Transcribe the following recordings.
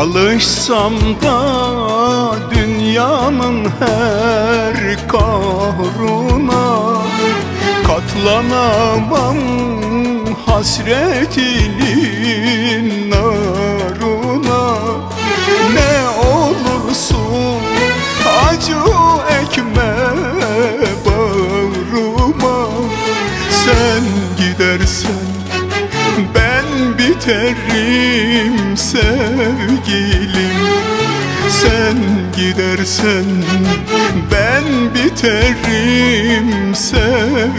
Alışsam da dünyanın her kahruna Katlanamam hasretinin naruna Ne olursun acı ekme bağrıma Sen gidersen biterim sevgilim Sen gidersen ben biterim sevgilim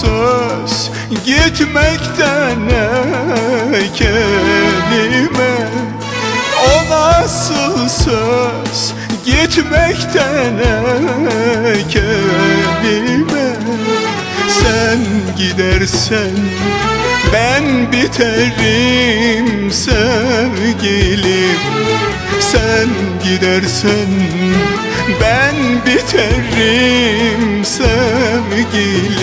söz gitmekten ne kelime? O nasıl söz gitmekten ne kelime? Sen gidersen ben biterim sevgilim Sen gidersen ben biterim sevgilim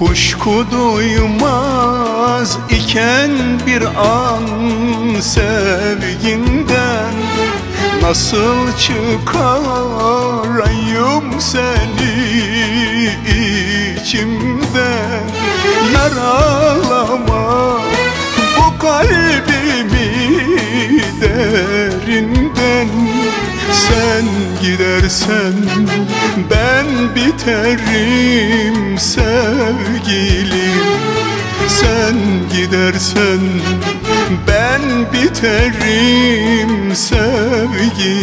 Kuşku duymaz iken bir an sevginden. Nasıl çıkarayım seni içimden? Yaralama gidersen ben biterim sevgilim. Sen gidersen ben biterim sevgilim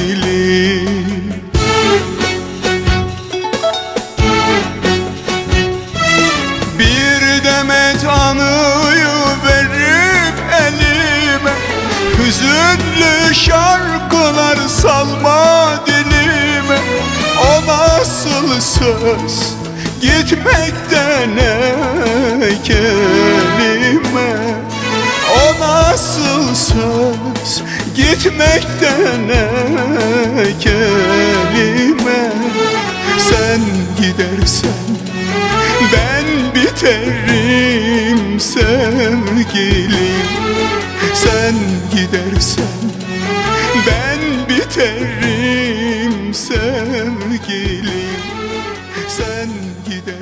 Hüzünlü şarkılar salma dilime. O nasıl söz? Gitmekten ne kelime O nasıl söz? Gitmekten ne kelime Sen gidersen ben biterim sevgilim gidersen ben biterim sevgilim. Sen gider.